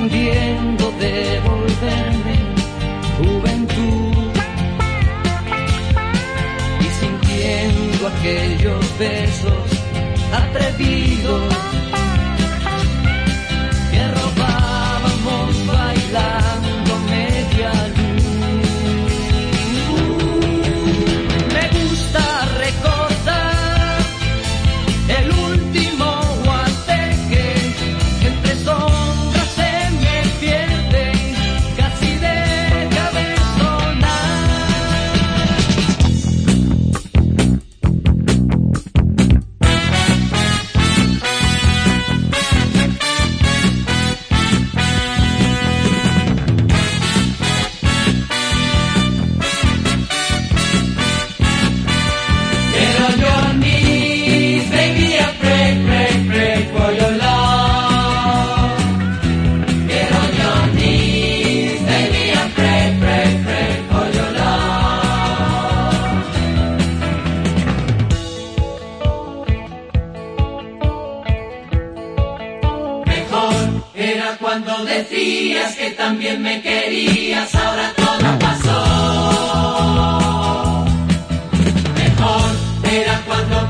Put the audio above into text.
también cuando decías que también me querías, ahora todo pasó. Mejor era cuando